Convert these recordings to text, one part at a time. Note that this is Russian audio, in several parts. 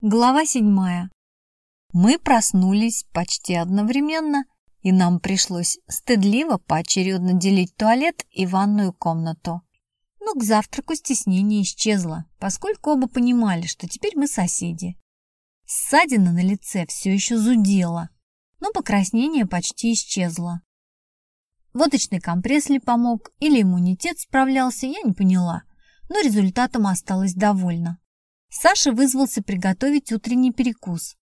Глава седьмая. Мы проснулись почти одновременно, и нам пришлось стыдливо поочередно делить туалет и ванную комнату. Но к завтраку стеснение исчезло, поскольку оба понимали, что теперь мы соседи. Ссадина на лице все еще зудела, но покраснение почти исчезло. Водочный компресс ли помог, или иммунитет справлялся, я не поняла, но результатом осталась довольна. Саша вызвался приготовить утренний перекус.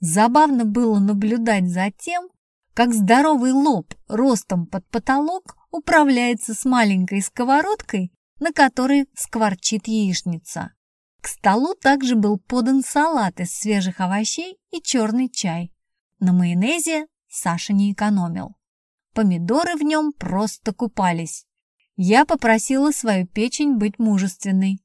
Забавно было наблюдать за тем, как здоровый лоб ростом под потолок управляется с маленькой сковородкой, на которой скворчит яичница. К столу также был подан салат из свежих овощей и черный чай. На майонезе Саша не экономил. Помидоры в нем просто купались. Я попросила свою печень быть мужественной.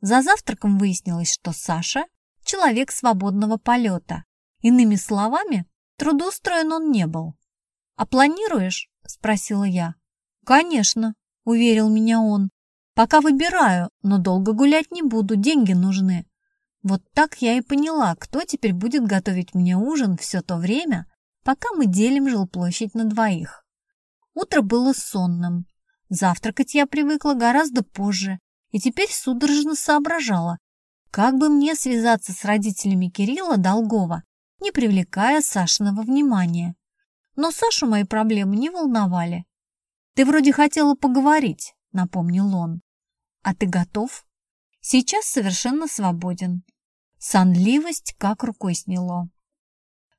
За завтраком выяснилось, что Саша – человек свободного полета. Иными словами, трудоустроен он не был. «А планируешь?» – спросила я. «Конечно», – уверил меня он. «Пока выбираю, но долго гулять не буду, деньги нужны». Вот так я и поняла, кто теперь будет готовить мне ужин все то время, пока мы делим жилплощадь на двоих. Утро было сонным. Завтракать я привыкла гораздо позже, и теперь судорожно соображала, как бы мне связаться с родителями Кирилла Долгова, не привлекая Сашиного внимания. Но Сашу мои проблемы не волновали. «Ты вроде хотела поговорить», — напомнил он. «А ты готов?» «Сейчас совершенно свободен». Сонливость как рукой сняло.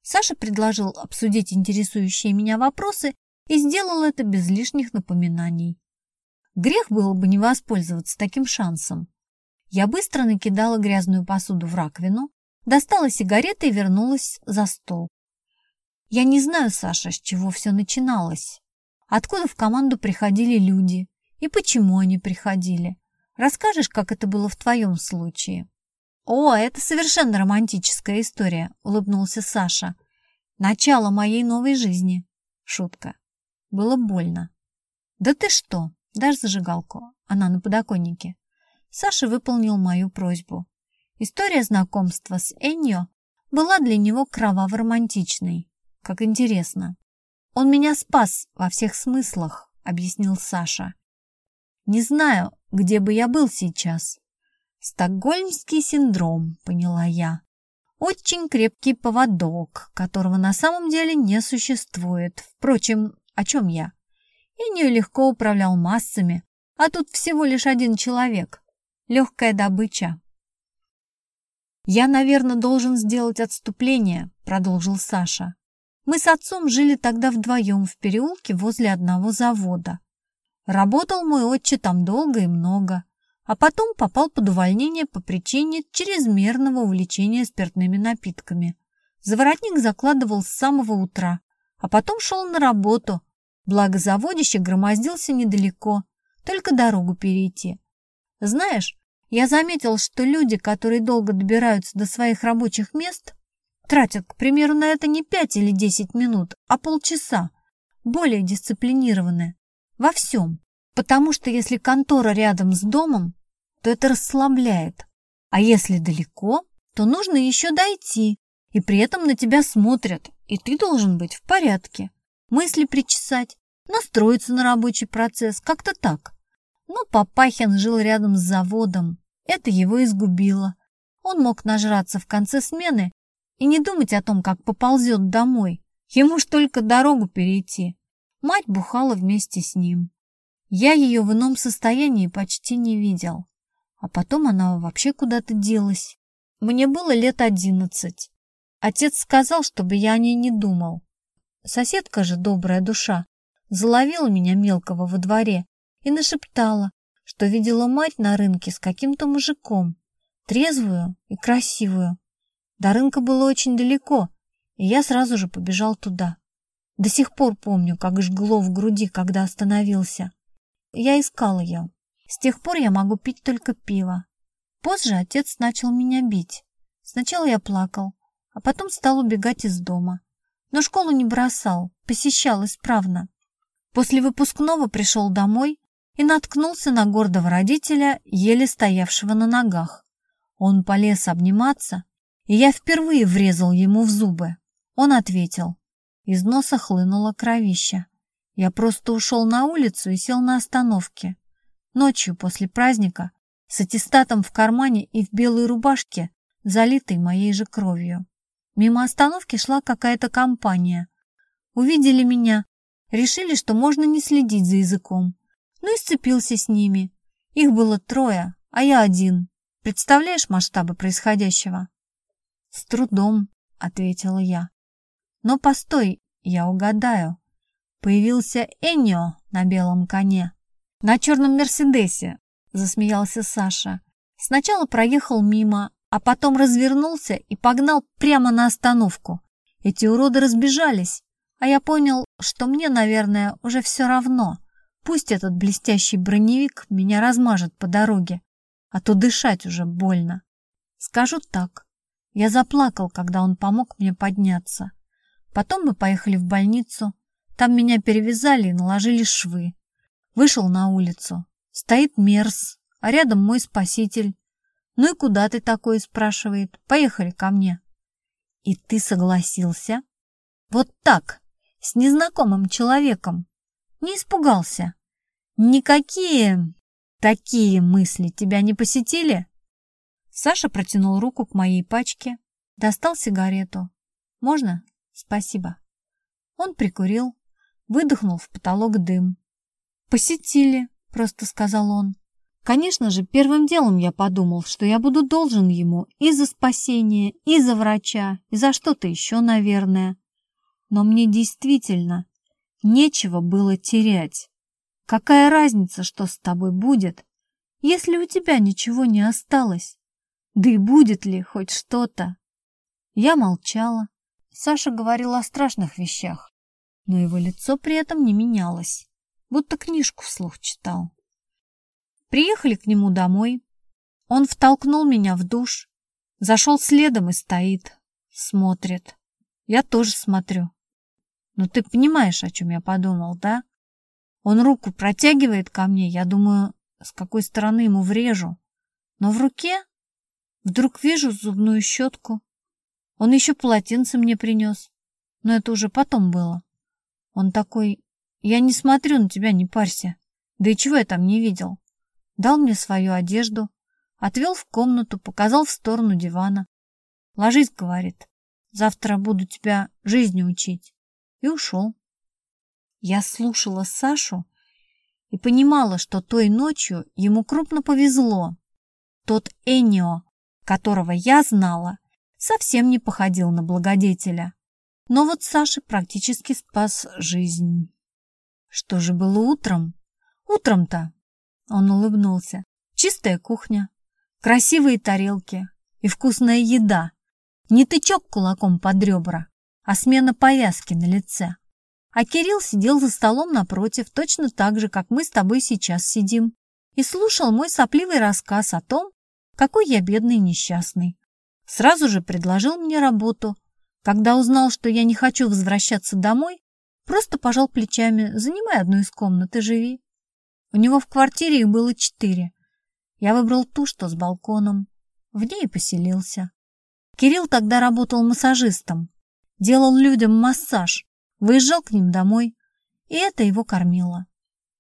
Саша предложил обсудить интересующие меня вопросы и сделал это без лишних напоминаний. Грех было бы не воспользоваться таким шансом. Я быстро накидала грязную посуду в раковину, достала сигареты и вернулась за стол. Я не знаю, Саша, с чего все начиналось. Откуда в команду приходили люди и почему они приходили. Расскажешь, как это было в твоем случае? «О, это совершенно романтическая история», — улыбнулся Саша. «Начало моей новой жизни». Шутка. Было больно. «Да ты что? Дашь зажигалку? Она на подоконнике. Саша выполнил мою просьбу. История знакомства с Эньо была для него кроваво-романтичной. Как интересно. «Он меня спас во всех смыслах», — объяснил Саша. «Не знаю, где бы я был сейчас». «Стокгольмский синдром», — поняла я. «Очень крепкий поводок, которого на самом деле не существует. Впрочем, о чем я? Инью легко управлял массами, а тут всего лишь один человек. Легкая добыча. «Я, наверное, должен сделать отступление», — продолжил Саша. «Мы с отцом жили тогда вдвоем в переулке возле одного завода. Работал мой отче там долго и много, а потом попал под увольнение по причине чрезмерного увлечения спиртными напитками. Заворотник закладывал с самого утра, а потом шел на работу, Благо заводище громоздился недалеко, только дорогу перейти. Знаешь, я заметил, что люди, которые долго добираются до своих рабочих мест, тратят, к примеру, на это не пять или десять минут, а полчаса, более дисциплинированные во всем. Потому что если контора рядом с домом, то это расслабляет. А если далеко, то нужно еще дойти, и при этом на тебя смотрят, и ты должен быть в порядке мысли причесать, настроиться на рабочий процесс, как-то так. Но Папахин жил рядом с заводом, это его изгубило. Он мог нажраться в конце смены и не думать о том, как поползет домой. Ему ж только дорогу перейти. Мать бухала вместе с ним. Я ее в ином состоянии почти не видел. А потом она вообще куда-то делась. Мне было лет одиннадцать. Отец сказал, чтобы я о ней не думал. Соседка же, добрая душа, заловила меня мелкого во дворе и нашептала, что видела мать на рынке с каким-то мужиком, трезвую и красивую. До рынка было очень далеко, и я сразу же побежал туда. До сих пор помню, как жгло в груди, когда остановился. Я искал ее. С тех пор я могу пить только пиво. Позже отец начал меня бить. Сначала я плакал, а потом стал убегать из дома но школу не бросал, посещал исправно. После выпускного пришел домой и наткнулся на гордого родителя, еле стоявшего на ногах. Он полез обниматься и я впервые врезал ему в зубы. Он ответил. Из носа хлынула кровища. Я просто ушел на улицу и сел на остановке. Ночью после праздника, с аттестатом в кармане и в белой рубашке, залитой моей же кровью. Мимо остановки шла какая-то компания. Увидели меня, решили, что можно не следить за языком. Ну и сцепился с ними. Их было трое, а я один. Представляешь масштабы происходящего? «С трудом», — ответила я. «Но постой, я угадаю. Появился Эннио на белом коне. На черном Мерседесе», — засмеялся Саша. Сначала проехал мимо, а потом развернулся и погнал прямо на остановку. Эти уроды разбежались, а я понял, что мне, наверное, уже все равно. Пусть этот блестящий броневик меня размажет по дороге, а то дышать уже больно. Скажу так, я заплакал, когда он помог мне подняться. Потом мы поехали в больницу. Там меня перевязали и наложили швы. Вышел на улицу. Стоит Мерс, а рядом мой спаситель. «Ну и куда ты такой?» – спрашивает. «Поехали ко мне». «И ты согласился?» «Вот так, с незнакомым человеком. Не испугался. Никакие такие мысли тебя не посетили?» Саша протянул руку к моей пачке, достал сигарету. «Можно? Спасибо». Он прикурил, выдохнул в потолок дым. «Посетили», — просто сказал он. Конечно же, первым делом я подумал, что я буду должен ему и за спасение, и за врача, и за что-то еще, наверное. Но мне действительно нечего было терять. Какая разница, что с тобой будет, если у тебя ничего не осталось? Да и будет ли хоть что-то? Я молчала. Саша говорил о страшных вещах, но его лицо при этом не менялось, будто книжку вслух читал. Приехали к нему домой. Он втолкнул меня в душ, зашел следом и стоит, смотрит. Я тоже смотрю. Но ты понимаешь, о чем я подумал, да? Он руку протягивает ко мне, я думаю, с какой стороны ему врежу. Но в руке Вдруг вижу зубную щетку. Он еще полотенце мне принес. Но это уже потом было. Он такой, я не смотрю на тебя, не парься. Да и чего я там не видел? Дал мне свою одежду, отвел в комнату, показал в сторону дивана. Ложись, говорит, завтра буду тебя жизни учить. И ушел. Я слушала Сашу и понимала, что той ночью ему крупно повезло. Тот Энио, которого я знала, совсем не походил на благодетеля. Но вот Саше практически спас жизнь. Что же было утром? Утром-то, он улыбнулся, чистая кухня, красивые тарелки и вкусная еда. Не тычок кулаком под ребра, а смена повязки на лице. А Кирилл сидел за столом напротив, точно так же, как мы с тобой сейчас сидим, и слушал мой сопливый рассказ о том, какой я бедный и несчастный. Сразу же предложил мне работу. Когда узнал, что я не хочу возвращаться домой, просто пожал плечами, занимай одну из комнат и живи. У него в квартире их было четыре. Я выбрал ту, что с балконом. В ней и поселился. Кирилл тогда работал массажистом. Делал людям массаж, выезжал к ним домой, и это его кормило.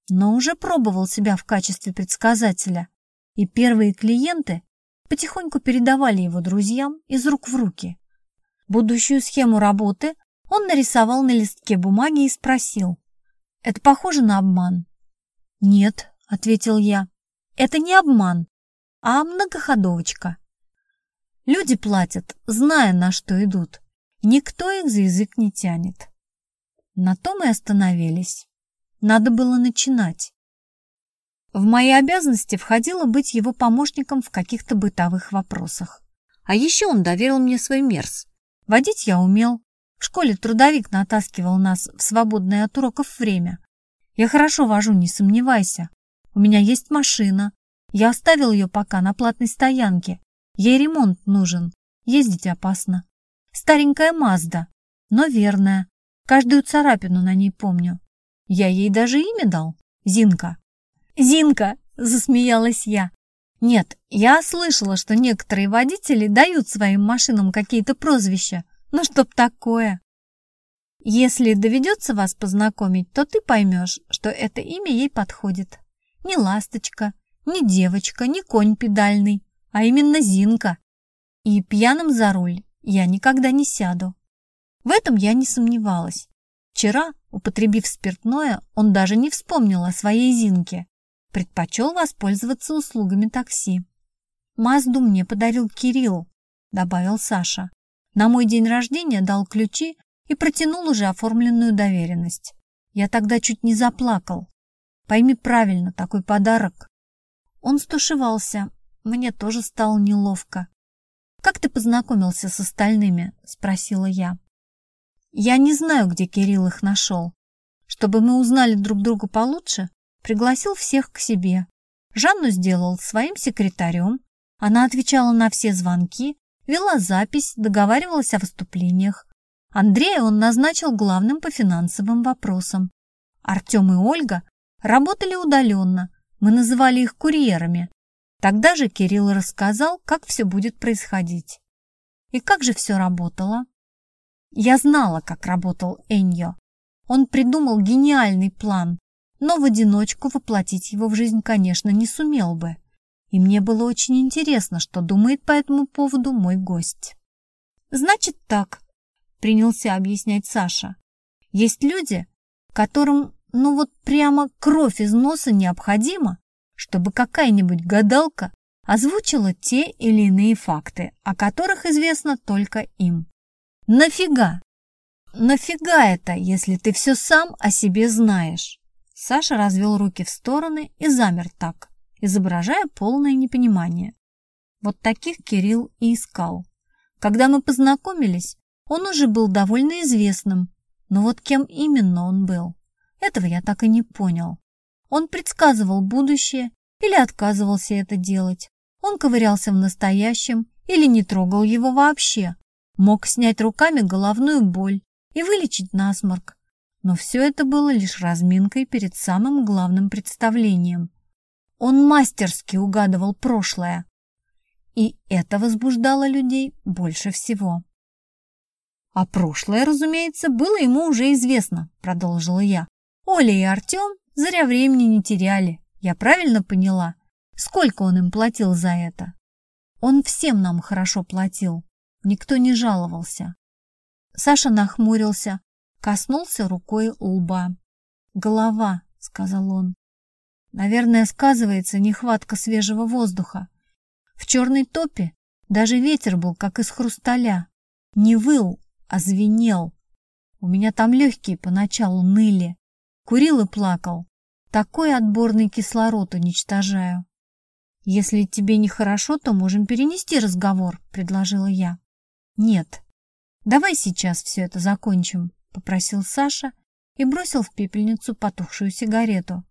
Но уже пробовал себя в качестве предсказателя, и первые клиенты потихоньку передавали его друзьям из рук в руки. Будущую схему работы он нарисовал на листке бумаги и спросил. «Это похоже на обман?» «Нет», — ответил я. «Это не обман, а многоходовочка. Люди платят, зная, на что идут. Никто их за язык не тянет». На том и остановились. Надо было начинать. В мои обязанности входило быть его помощником в каких-то бытовых вопросах. А еще он доверил мне свой мерз. Водить я умел. В школе трудовик натаскивал нас в свободное от уроков время. Я хорошо вожу, не сомневайся. У меня есть машина. Я оставил ее пока на платной стоянке. Ей ремонт нужен. Ездить опасно. Старенькая Мазда, но верная. Каждую царапину на ней помню. Я ей даже имя дал. Зинка. «Зинка!» – засмеялась я. Нет, я слышала, что некоторые водители дают своим машинам какие-то прозвища. Ну, чтоб такое. Если доведется вас познакомить, то ты поймешь, что это имя ей подходит. Не ласточка, не девочка, не конь педальный, а именно Зинка. И пьяным за руль я никогда не сяду. В этом я не сомневалась. Вчера, употребив спиртное, он даже не вспомнил о своей Зинке предпочел воспользоваться услугами такси. «Мазду мне подарил Кирилл», — добавил Саша. «На мой день рождения дал ключи и протянул уже оформленную доверенность. Я тогда чуть не заплакал. Пойми правильно, такой подарок». Он стушевался. Мне тоже стало неловко. «Как ты познакомился с остальными?» — спросила я. «Я не знаю, где Кирилл их нашел. Чтобы мы узнали друг друга получше, пригласил всех к себе. Жанну сделал своим секретарем. Она отвечала на все звонки, вела запись, договаривалась о выступлениях. Андрея он назначил главным по финансовым вопросам. Артем и Ольга работали удаленно, мы называли их курьерами. Тогда же Кирилл рассказал, как все будет происходить. И как же все работало? Я знала, как работал Эньо. Он придумал гениальный план, но в одиночку воплотить его в жизнь, конечно, не сумел бы. И мне было очень интересно, что думает по этому поводу мой гость. «Значит так», — принялся объяснять Саша. «Есть люди, которым, ну вот прямо кровь из носа необходима, чтобы какая-нибудь гадалка озвучила те или иные факты, о которых известно только им. Нафига? Нафига это, если ты все сам о себе знаешь? Саша развел руки в стороны и замер так, изображая полное непонимание. Вот таких Кирилл и искал. Когда мы познакомились, он уже был довольно известным, но вот кем именно он был, этого я так и не понял. Он предсказывал будущее или отказывался это делать. Он ковырялся в настоящем или не трогал его вообще. Мог снять руками головную боль и вылечить насморк. Но все это было лишь разминкой перед самым главным представлением. Он мастерски угадывал прошлое. И это возбуждало людей больше всего. «А прошлое, разумеется, было ему уже известно», — продолжила я. «Оля и Артем зря времени не теряли. Я правильно поняла? Сколько он им платил за это?» «Он всем нам хорошо платил. Никто не жаловался». Саша нахмурился, Коснулся рукой лба. «Голова», — сказал он. «Наверное, сказывается нехватка свежего воздуха. В черной топе даже ветер был как из хрусталя. Не выл, а звенел. У меня там легкие поначалу ныли. Курил и плакал. Такой отборный кислород уничтожаю. «Если тебе нехорошо, то можем перенести разговор», — предложила я. «Нет, давай сейчас все это закончим попросил Саша и бросил в пепельницу потухшую сигарету.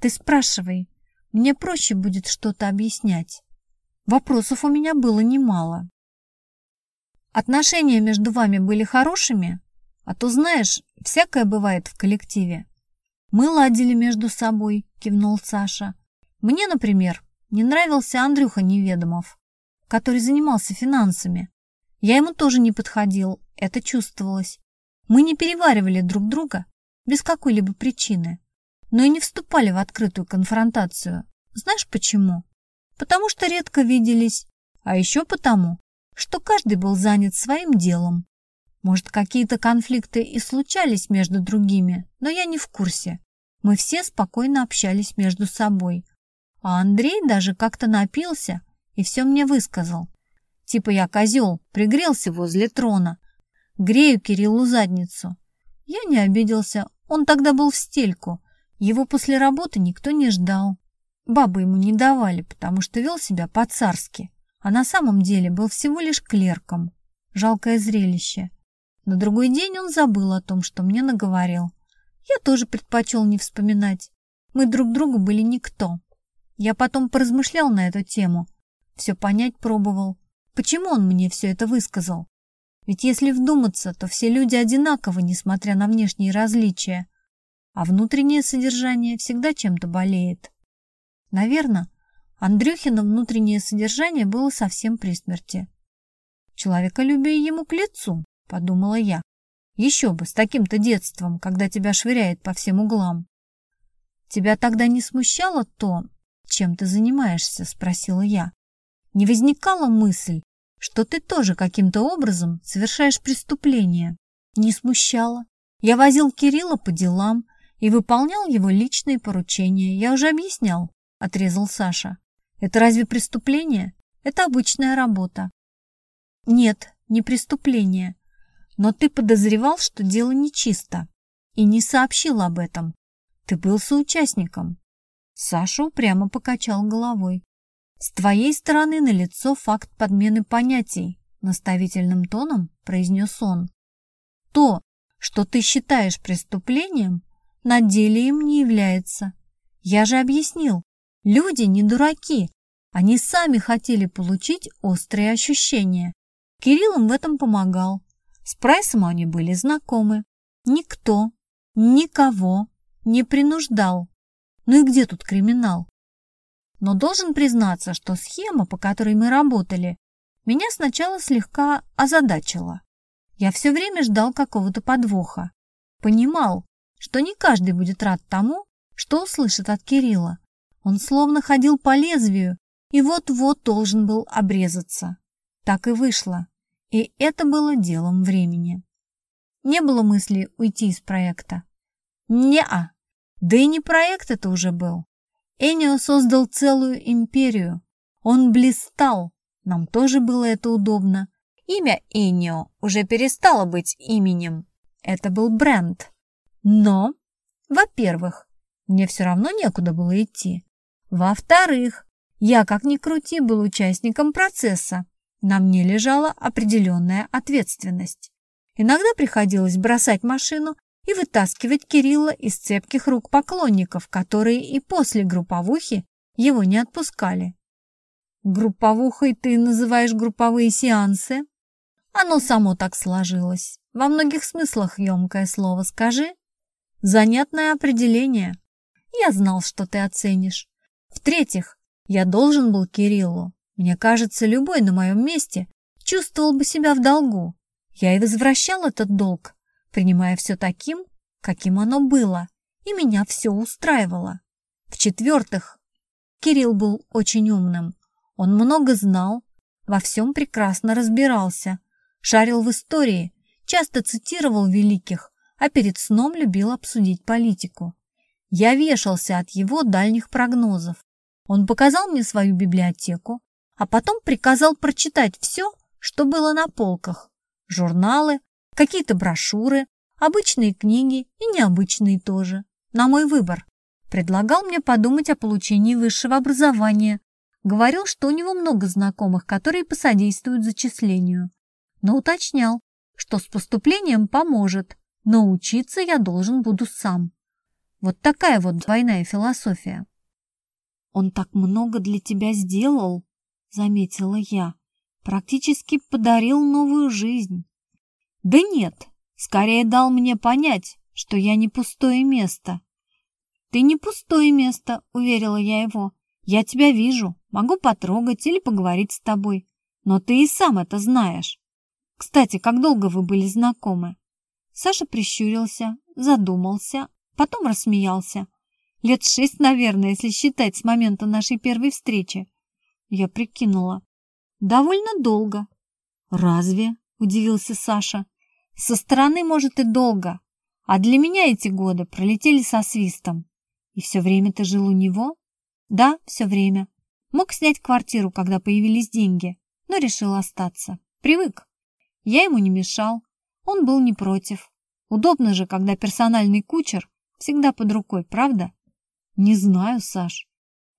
«Ты спрашивай, мне проще будет что-то объяснять. Вопросов у меня было немало. Отношения между вами были хорошими? А то, знаешь, всякое бывает в коллективе. Мы ладили между собой, кивнул Саша. Мне, например, не нравился Андрюха Неведомов, который занимался финансами. Я ему тоже не подходил, это чувствовалось. Мы не переваривали друг друга без какой-либо причины, но и не вступали в открытую конфронтацию. Знаешь почему? Потому что редко виделись, а еще потому, что каждый был занят своим делом. Может, какие-то конфликты и случались между другими, но я не в курсе. Мы все спокойно общались между собой. А Андрей даже как-то напился и все мне высказал. Типа я козел, пригрелся возле трона, Грею Кириллу задницу. Я не обиделся, он тогда был в стельку. Его после работы никто не ждал. Бабы ему не давали, потому что вел себя по-царски, а на самом деле был всего лишь клерком. Жалкое зрелище. На другой день он забыл о том, что мне наговорил. Я тоже предпочел не вспоминать. Мы друг другу были никто. Я потом поразмышлял на эту тему. Все понять пробовал. Почему он мне все это высказал? Ведь если вдуматься, то все люди одинаковы, несмотря на внешние различия, а внутреннее содержание всегда чем-то болеет. Наверное, Андрюхина внутреннее содержание было совсем при смерти. «Человеколюбие ему к лицу», — подумала я. «Еще бы, с таким-то детством, когда тебя швыряет по всем углам». «Тебя тогда не смущало то, чем ты занимаешься?» — спросила я. «Не возникала мысль, что ты тоже каким-то образом совершаешь преступление?» «Не смущало. Я возил Кирилла по делам и выполнял его личные поручения. Я уже объяснял», — отрезал Саша. Это разве преступление? Это обычная работа. Нет, не преступление. Но ты подозревал, что дело нечисто. И не сообщил об этом. Ты был соучастником. Саша упрямо покачал головой. С твоей стороны налицо факт подмены понятий, наставительным тоном произнес он. То, что ты считаешь преступлением, на деле им не является. Я же объяснил, Люди не дураки. Они сами хотели получить острые ощущения. Кирилл им в этом помогал. С Прайсом они были знакомы. Никто, никого не принуждал. Ну и где тут криминал? Но должен признаться, что схема, по которой мы работали, меня сначала слегка озадачила. Я все время ждал какого-то подвоха. Понимал, что не каждый будет рад тому, что услышит от Кирилла. Он словно ходил по лезвию и вот-вот должен был обрезаться. Так и вышло. И это было делом времени. Не было мысли уйти из проекта. Не-а. Да и не проект это уже был. Энио создал целую империю. Он блистал. Нам тоже было это удобно. Имя Энио уже перестало быть именем. Это был бренд. Но, во-первых, мне все равно некуда было идти. Во-вторых, я, как ни крути, был участником процесса. На мне лежала определенная ответственность. Иногда приходилось бросать машину и вытаскивать Кирилла из цепких рук поклонников, которые и после групповухи его не отпускали. Групповухой ты называешь групповые сеансы? Оно само так сложилось. Во многих смыслах емкое слово скажи. Занятное определение. Я знал, что ты оценишь. В-третьих, я должен был Кириллу. Мне кажется, любой на моем месте чувствовал бы себя в долгу. Я и возвращал этот долг, принимая все таким, каким оно было, и меня все устраивало. В-четвертых, Кирилл был очень умным. Он много знал, во всем прекрасно разбирался, шарил в истории, часто цитировал великих, а перед сном любил обсудить политику. Я вешался от его дальних прогнозов. Он показал мне свою библиотеку, а потом приказал прочитать все, что было на полках. Журналы, какие-то брошюры, обычные книги и необычные тоже. На мой выбор. Предлагал мне подумать о получении высшего образования. Говорил, что у него много знакомых, которые посодействуют зачислению. Но уточнял, что с поступлением поможет, но учиться я должен буду сам. Вот такая вот двойная философия. «Он так много для тебя сделал», — заметила я. «Практически подарил новую жизнь». «Да нет, скорее дал мне понять, что я не пустое место». «Ты не пустое место», — уверила я его. «Я тебя вижу, могу потрогать или поговорить с тобой. Но ты и сам это знаешь. Кстати, как долго вы были знакомы?» Саша прищурился, задумался, Потом рассмеялся. Лет шесть, наверное, если считать с момента нашей первой встречи. Я прикинула. Довольно долго. Разве? Удивился Саша. Со стороны, может, и долго. А для меня эти годы пролетели со свистом. И все время ты жил у него? Да, все время. Мог снять квартиру, когда появились деньги, но решил остаться. Привык. Я ему не мешал. Он был не против. Удобно же, когда персональный кучер Всегда под рукой, правда? Не знаю, Саш.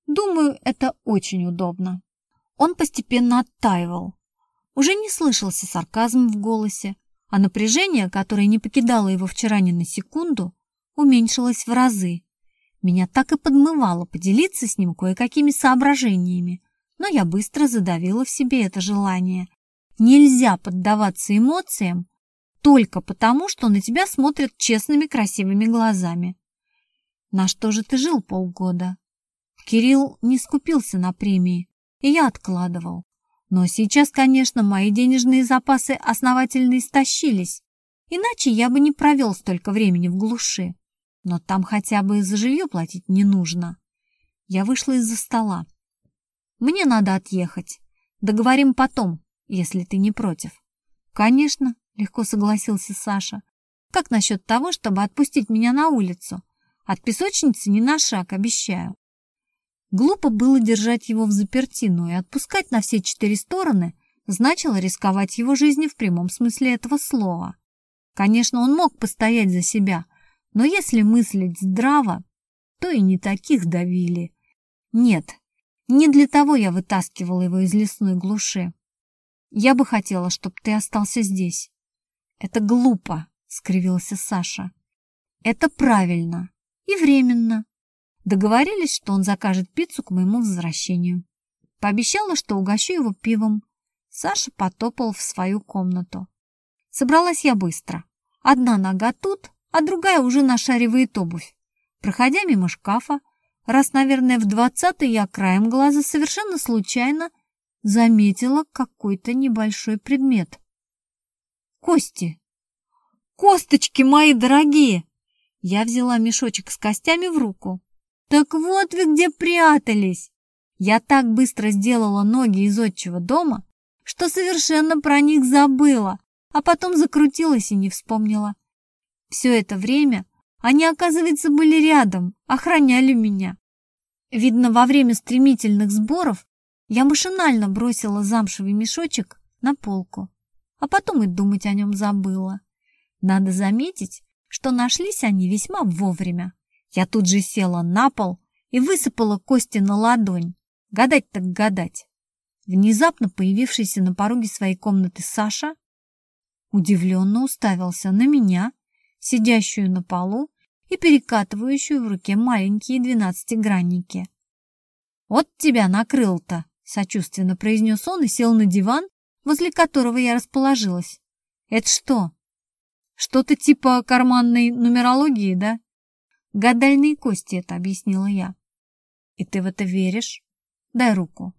Думаю, это очень удобно. Он постепенно оттаивал. Уже не слышался сарказм в голосе, а напряжение, которое не покидало его вчера ни на секунду, уменьшилось в разы. Меня так и подмывало поделиться с ним кое-какими соображениями, но я быстро задавила в себе это желание. Нельзя поддаваться эмоциям, только потому, что на тебя смотрят честными красивыми глазами. На что же ты жил полгода? Кирилл не скупился на премии, и я откладывал. Но сейчас, конечно, мои денежные запасы основательно истощились, иначе я бы не провел столько времени в глуши. Но там хотя бы за жилье платить не нужно. Я вышла из-за стола. Мне надо отъехать. Договорим потом, если ты не против. Конечно, легко согласился Саша. Как насчет того, чтобы отпустить меня на улицу? От песочницы не на шаг, обещаю. Глупо было держать его в заперти, но и отпускать на все четыре стороны значило рисковать его жизнью в прямом смысле этого слова. Конечно, он мог постоять за себя, но если мыслить здраво, то и не таких давили. Нет, не для того я вытаскивала его из лесной глуши. Я бы хотела, чтобы ты остался здесь. Это глупо, скривился Саша. Это правильно и временно. Договорились, что он закажет пиццу к моему возвращению. Пообещала, что угощу его пивом. Саша потопал в свою комнату. Собралась я быстро. Одна нога тут, а другая уже нашаривает обувь. Проходя мимо шкафа, раз, наверное, в двадцатый я краем глаза совершенно случайно заметила какой-то небольшой предмет. Кости. Косточки мои дорогие! Я взяла мешочек с костями в руку. «Так вот вы где прятались!» Я так быстро сделала ноги из отчего дома, что совершенно про них забыла, а потом закрутилась и не вспомнила. Все это время они, оказывается, были рядом, охраняли меня. Видно, во время стремительных сборов я машинально бросила замшевый мешочек на полку, а потом и думать о нем забыла. Надо заметить, что нашлись они весьма вовремя. Я тут же села на пол и высыпала кости на ладонь. Гадать так гадать. Внезапно появившийся на пороге своей комнаты Саша удивленно уставился на меня, сидящую на полу и перекатывающую в руке маленькие двенадцатигранники. «Вот тебя накрыл-то!» — сочувственно произнес он и сел на диван, возле которого я расположилась. «Это что? Что-то типа карманной нумерологии, да?» Гадальные кости это объяснила я. И ты в это веришь? Дай руку.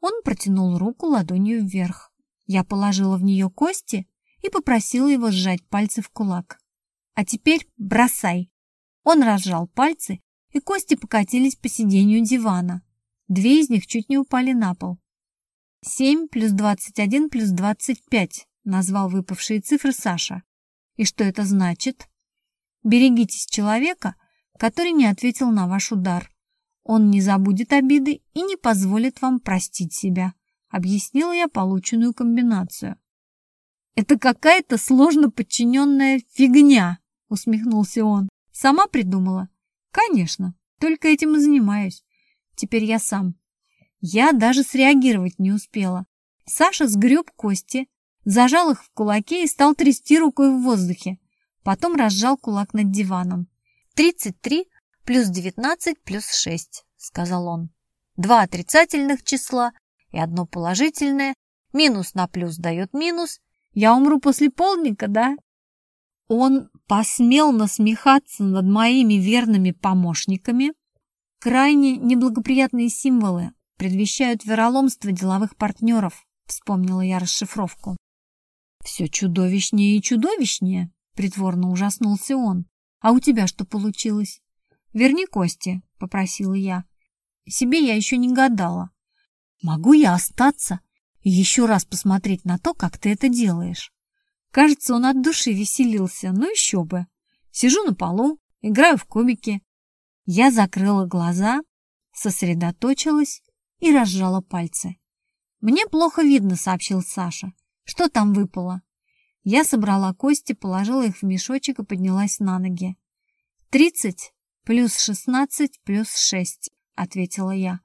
Он протянул руку ладонью вверх. Я положила в нее кости и попросила его сжать пальцы в кулак. А теперь бросай. Он разжал пальцы, и кости покатились по сиденью дивана. Две из них чуть не упали на пол. «Семь плюс двадцать один плюс двадцать пять», — назвал выпавшие цифры Саша. «И что это значит?» «Берегитесь человека, который не ответил на ваш удар. Он не забудет обиды и не позволит вам простить себя, объяснила я полученную комбинацию. Это какая-то сложно подчиненная фигня, усмехнулся он. Сама придумала? Конечно, только этим и занимаюсь. Теперь я сам. Я даже среагировать не успела. Саша сгреб кости, зажал их в кулаке и стал трясти рукой в воздухе. Потом разжал кулак над диваном. «Тридцать три плюс девятнадцать плюс шесть», — сказал он. «Два отрицательных числа и одно положительное. Минус на плюс дает минус. Я умру после полдника, да?» Он посмел насмехаться над моими верными помощниками. Крайне неблагоприятные символы предвещают вероломство деловых партнеров, вспомнила я расшифровку. Все чудовищнее и чудовищнее, притворно ужаснулся он. А у тебя что получилось? Верни кости, попросила я. Себе я еще не гадала. Могу я остаться и еще раз посмотреть на то, как ты это делаешь? Кажется, он от души веселился, ну еще бы. Сижу на полу, играю в кубики. Я закрыла глаза, сосредоточилась и разжала пальцы. «Мне плохо видно», — сообщил Саша. «Что там выпало?» Я собрала кости, положила их в мешочек и поднялась на ноги. «Тридцать плюс шестнадцать плюс шесть», — ответила я.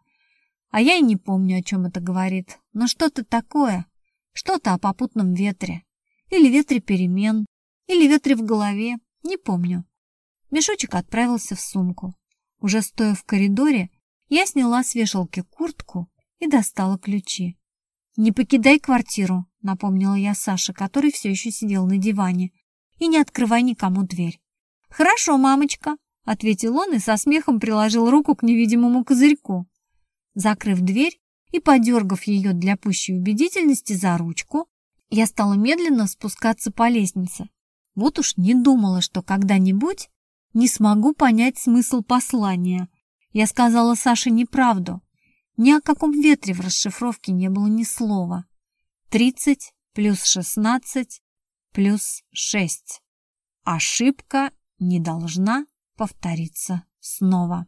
А я и не помню, о чем это говорит. Но что-то такое. Что-то о попутном ветре. Или ветре перемен. Или ветре в голове. Не помню. Мешочек отправился в сумку. Уже стоя в коридоре, я сняла с вешалки куртку и достала ключи. «Не покидай квартиру», — напомнила я Саше, который все еще сидел на диване. «И не открывай никому дверь». «Хорошо, мамочка», — ответил он и со смехом приложил руку к невидимому козырьку. Закрыв дверь и подергав ее для пущей убедительности за ручку, я стала медленно спускаться по лестнице. Вот уж не думала, что когда-нибудь не смогу понять смысл послания. Я сказала Саше неправду. Ни о каком ветре в расшифровке не было ни слова. Тридцать плюс шестнадцать плюс шесть. Ошибка не должна повториться снова.